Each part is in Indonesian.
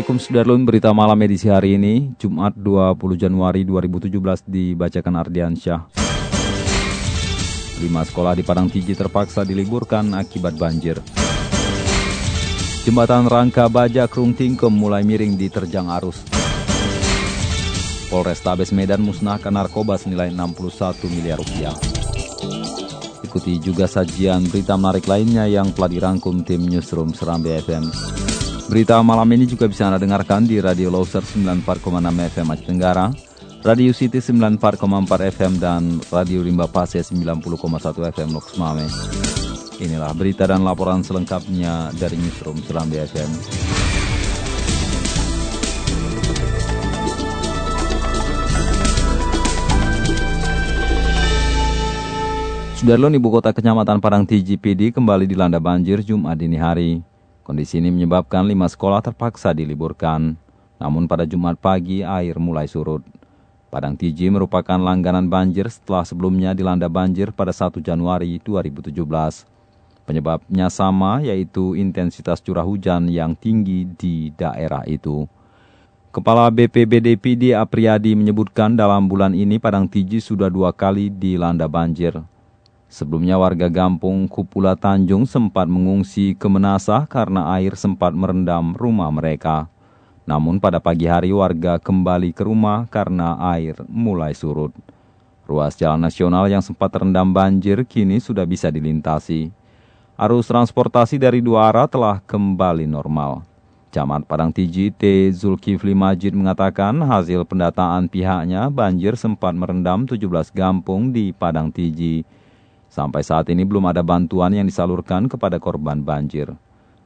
Assalamualaikum Sudarlun, berita malam edisi hari ini, Jumat 20 Januari 2017 dibacakan Ardiansyah. Lima sekolah di Padang Tiji terpaksa diliburkan akibat banjir. Jembatan Rangka Baja Krung Tingkem mulai miring diterjang arus. Polrestabes Medan musnahkan narkoba senilai 61 miliar rupiah. Ikuti juga sajian berita menarik lainnya yang telah dirangkum tim Newsroom Serambi FM. Berita malam ini juga bisa Anda dengarkan di Radio Loser 94,6 FM Aceh Tenggara, Radio City 94,4 FM, dan Radio Rimba Pase 90,1 FM Loks Mame. Inilah berita dan laporan selengkapnya dari Newsroom Serambi FM. Sudarlun, Ibu Kota Kecamatan Padang TGPD kembali dilanda banjir Jumat dini hari. Kondisi ini menyebabkan lima sekolah terpaksa diliburkan. Namun pada Jumat pagi air mulai surut. Padang Tiji merupakan langganan banjir setelah sebelumnya dilanda banjir pada 1 Januari 2017. Penyebabnya sama yaitu intensitas curah hujan yang tinggi di daerah itu. Kepala BPBD PD Apriyadi menyebutkan dalam bulan ini Padang Tiji sudah dua kali dilanda banjir. Sebelumnya warga Gampung Kupula Tanjung sempat mengungsi ke Menasah karena air sempat merendam rumah mereka. Namun pada pagi hari warga kembali ke rumah karena air mulai surut. Ruas jalan nasional yang sempat terendam banjir kini sudah bisa dilintasi. Arus transportasi dari dua arah telah kembali normal. Camat Padang Tiji T. Zulkifli Majid mengatakan hasil pendataan pihaknya banjir sempat merendam 17 gampung di Padang Tiji. Sampai saat ini belum ada bantuan yang disalurkan kepada korban banjir.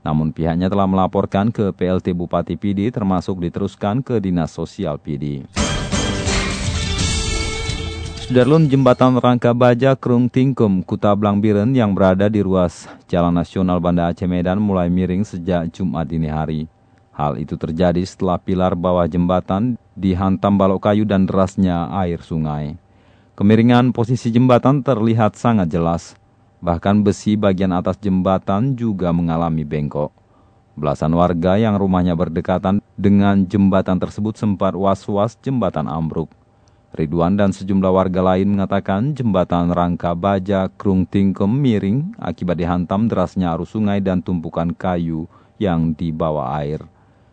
Namun pihaknya telah melaporkan ke PLT Bupati PD termasuk diteruskan ke Dinas Sosial PD. Sudarlun Jembatan Rangka Baja Krung Tingkum, Kuta Blangbiren yang berada di ruas Jalan Nasional Banda Aceh Medan mulai miring sejak Jumat dini hari. Hal itu terjadi setelah pilar bawah jembatan dihantam balok kayu dan derasnya air sungai. Kemiringan posisi jembatan terlihat sangat jelas. Bahkan besi bagian atas jembatan juga mengalami bengkok. Belasan warga yang rumahnya berdekatan dengan jembatan tersebut sempat was-was jembatan ambruk. Ridwan dan sejumlah warga lain mengatakan jembatan rangka baja Krung Tingkem miring akibat dihantam derasnya arus sungai dan tumpukan kayu yang dibawa air.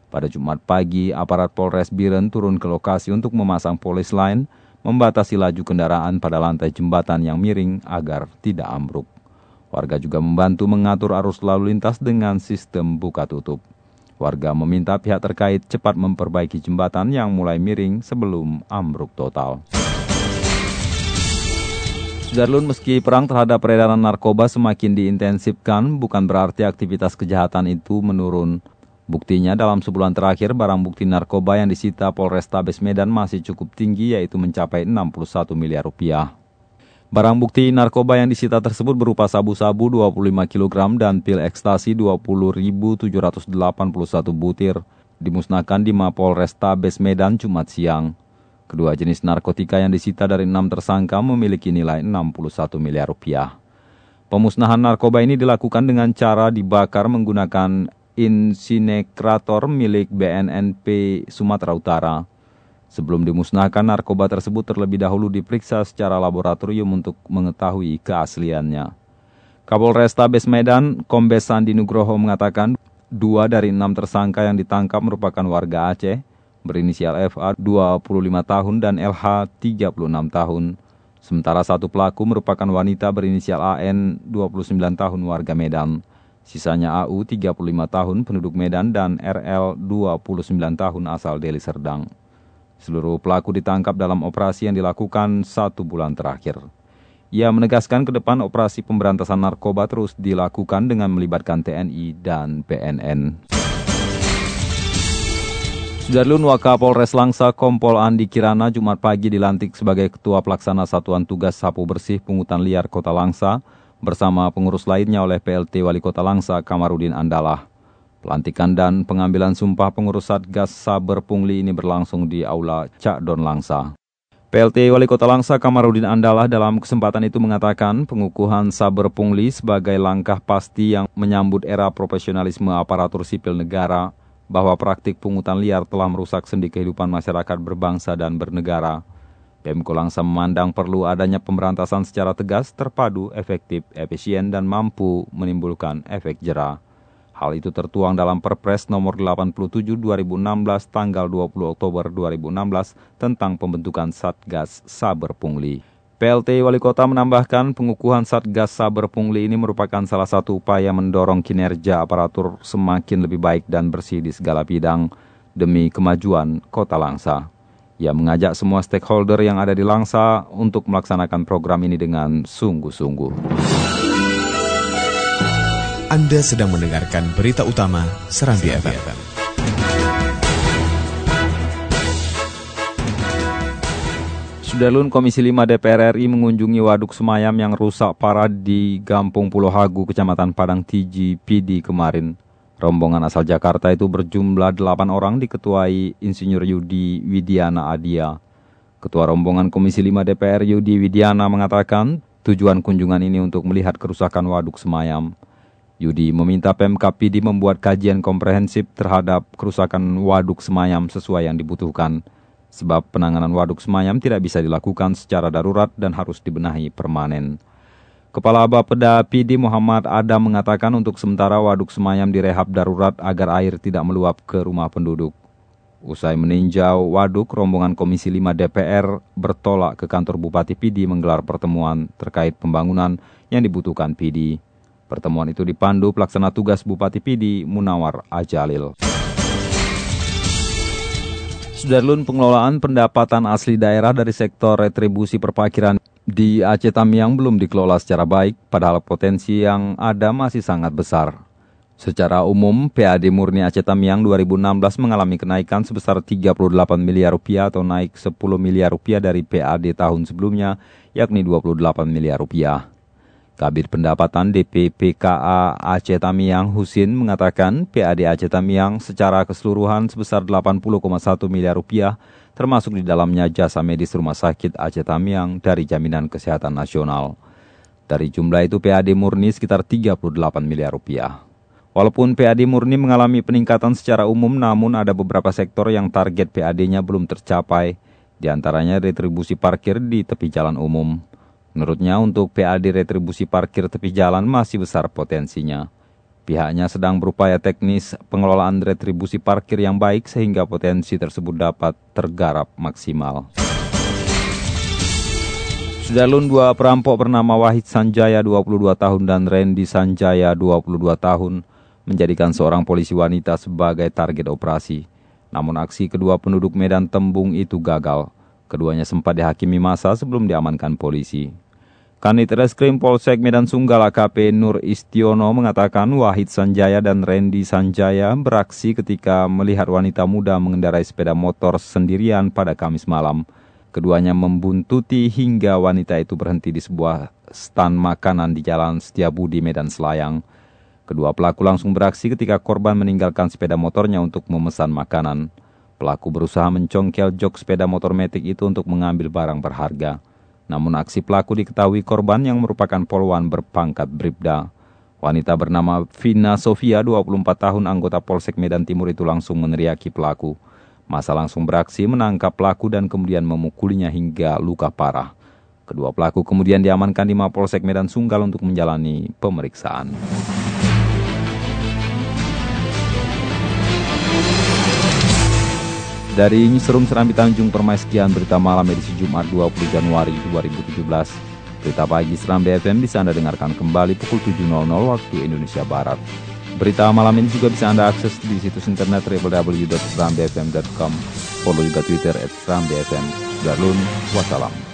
Pada Jumat pagi, aparat Polres Biren turun ke lokasi untuk memasang polis line membatasi laju kendaraan pada lantai jembatan yang miring agar tidak ambruk. Warga juga membantu mengatur arus lalu lintas dengan sistem buka tutup. Warga meminta pihak terkait cepat memperbaiki jembatan yang mulai miring sebelum ambruk total. Sudarlun meski perang terhadap peredaran narkoba semakin diintensifkan, bukan berarti aktivitas kejahatan itu menurun. Buktinya dalam sebulan terakhir barang bukti narkoba yang disita Polrestabes Medan masih cukup tinggi yaitu mencapai 61 miliar rupiah. Barang bukti narkoba yang disita tersebut berupa sabu-sabu 25 kg dan pil ekstasi 20.781 butir dimusnahkan di Mapol Restabes Medan Jumat siang. Kedua jenis narkotika yang disita dari enam tersangka memiliki nilai 61 miliar rupiah. Pemusnahan narkoba ini dilakukan dengan cara dibakar menggunakan insinekrator milik BNNP Sumatera Utara. Sebelum dimusnahkan, narkoba tersebut terlebih dahulu diperiksa secara laboratorium untuk mengetahui keasliannya. Kapolres Tabes Medan, Kombes Sandi Nugroho mengatakan, dua dari enam tersangka yang ditangkap merupakan warga Aceh, berinisial FA 25 tahun dan LH 36 tahun. Sementara satu pelaku merupakan wanita berinisial AN 29 tahun warga Medan. Sisanya AU 35 tahun penduduk Medan dan RL 29 tahun asal Deli Serdang. Seluruh pelaku ditangkap dalam operasi yang dilakukan satu bulan terakhir. Ia menegaskan ke depan operasi pemberantasan narkoba terus dilakukan dengan melibatkan TNI dan BNN. Sudarlun Wakapolres Langsa Kompol Andi Kirana Jumat pagi dilantik sebagai Ketua Pelaksana Satuan Tugas Sapu Bersih Pungutan Liar Kota Langsa bersama pengurus lainnya oleh PLT Wali Kota Langsa Kamarudin Andalah. Pelantikan dan pengambilan sumpah pengurus Satgas Saber Pungli ini berlangsung di Aula Cak Don Langsa. PLT Wali Kota Langsa Kamarudin Andalah dalam kesempatan itu mengatakan pengukuhan saber pungli sebagai langkah pasti yang menyambut era profesionalisme aparatur sipil negara bahwa praktik pungutan liar telah merusak sendi kehidupan masyarakat berbangsa dan bernegara. Pemko Langsa memandang perlu adanya pemberantasan secara tegas, terpadu, efektif, efisien, dan mampu menimbulkan efek jerah. Hal itu tertuang dalam Perpres nomor 87 2016 tanggal 20 Oktober 2016 tentang pembentukan Satgas Saber Pungli. PLT Wali Kota menambahkan pengukuhan Satgas Saber Pungli ini merupakan salah satu upaya mendorong kinerja aparatur semakin lebih baik dan bersih di segala bidang demi kemajuan Kota Langsa. Ia mengajak semua stakeholder yang ada di Langsa untuk melaksanakan program ini dengan sungguh-sungguh. Anda sedang mendengarkan berita utama Serambi, FM. FM. Sudarlun Komisi 5 DPR RI mengunjungi waduk semayam yang rusak parah di Gampung Pulau Hagu, Kecamatan Padang Tiji, PD kemarin. Rombongan asal Jakarta itu berjumlah 8 orang diketuai Insinyur Yudi Widiana Adia. Ketua rombongan Komisi 5 DPR Yudi Widiana mengatakan tujuan kunjungan ini untuk melihat kerusakan waduk semayam. Yudi meminta Pemkap PD membuat kajian komprehensif terhadap kerusakan waduk semayam sesuai yang dibutuhkan. Sebab penanganan waduk semayam tidak bisa dilakukan secara darurat dan harus dibenahi permanen. Kepala Bapeda PD Muhammad Adam mengatakan untuk sementara waduk semayam direhab darurat agar air tidak meluap ke rumah penduduk. Usai meninjau waduk, rombongan Komisi 5 DPR bertolak ke kantor Bupati PD menggelar pertemuan terkait pembangunan yang dibutuhkan PD. Pertemuan itu dipandu pelaksana tugas Bupati Pidi Munawar Ajalil. Sudarlun pengelolaan pendapatan asli daerah dari sektor retribusi perpakiran di Aceh Tamiang belum dikelola secara baik, padahal potensi yang ada masih sangat besar. Secara umum, PAD murni Aceh Tamiang 2016 mengalami kenaikan sebesar 38 miliar rupiah atau naik 10 miliar rupiah dari PAD tahun sebelumnya, yakni 28 miliar rupiah. Kabir Pendapatan DPPKA Aceh Tamiang Husin mengatakan PAD Aceh Tamiang secara keseluruhan sebesar 80,1 miliar rupiah termasuk di dalamnya jasa medis Rumah Sakit Aceh Tamiang dari Jaminan Kesehatan Nasional. Dari jumlah itu PAD murni sekitar 38 miliar rupiah. Walaupun PAD murni mengalami peningkatan secara umum namun ada beberapa sektor yang target PAD-nya belum tercapai, di antaranya retribusi parkir di tepi jalan umum. Menurutnya untuk PAD retribusi parkir tepi jalan masih besar potensinya. Pihaknya sedang berupaya teknis pengelolaan retribusi parkir yang baik sehingga potensi tersebut dapat tergarap maksimal. Sudarlun dua perampok bernama Wahid Sanjaya 22 tahun dan Randy Sanjaya 22 tahun menjadikan seorang polisi wanita sebagai target operasi. Namun aksi kedua penduduk Medan Tembung itu gagal. Keduanya sempat dihakimi masa sebelum diamankan polisi. Kanit Reskrim Polsek Medan Sunggal AKP Nur Istiono mengatakan Wahid Sanjaya dan Randy Sanjaya beraksi ketika melihat wanita muda mengendarai sepeda motor sendirian pada Kamis malam. Keduanya membuntuti hingga wanita itu berhenti di sebuah stan makanan di Jalan Setiabudi Medan Selayang. Kedua pelaku langsung beraksi ketika korban meninggalkan sepeda motornya untuk memesan makanan. Pelaku berusaha mencongkel jok sepeda motor metik itu untuk mengambil barang berharga. Namun aksi pelaku diketahui korban yang merupakan poluan berpangkat Bribda. Wanita bernama Vina Sofia, 24 tahun anggota Polsek Medan Timur itu langsung meneriaki pelaku. Masa langsung beraksi menangkap pelaku dan kemudian memukulinya hingga luka parah. Kedua pelaku kemudian diamankan di Mapolsek Medan Sunggal untuk menjalani pemeriksaan. Dari Newsroom Serambi Tanjung Permai sekian berita malam edisi Jumat 20 Januari 2017. Berita pagi Serambi FM bisa Anda dengarkan kembali pukul 7.00 waktu Indonesia Barat. Berita malam ini juga bisa Anda akses di situs internet www.serambifm.com. Follow juga Twitter at Serambi FM. Darulun, wassalam.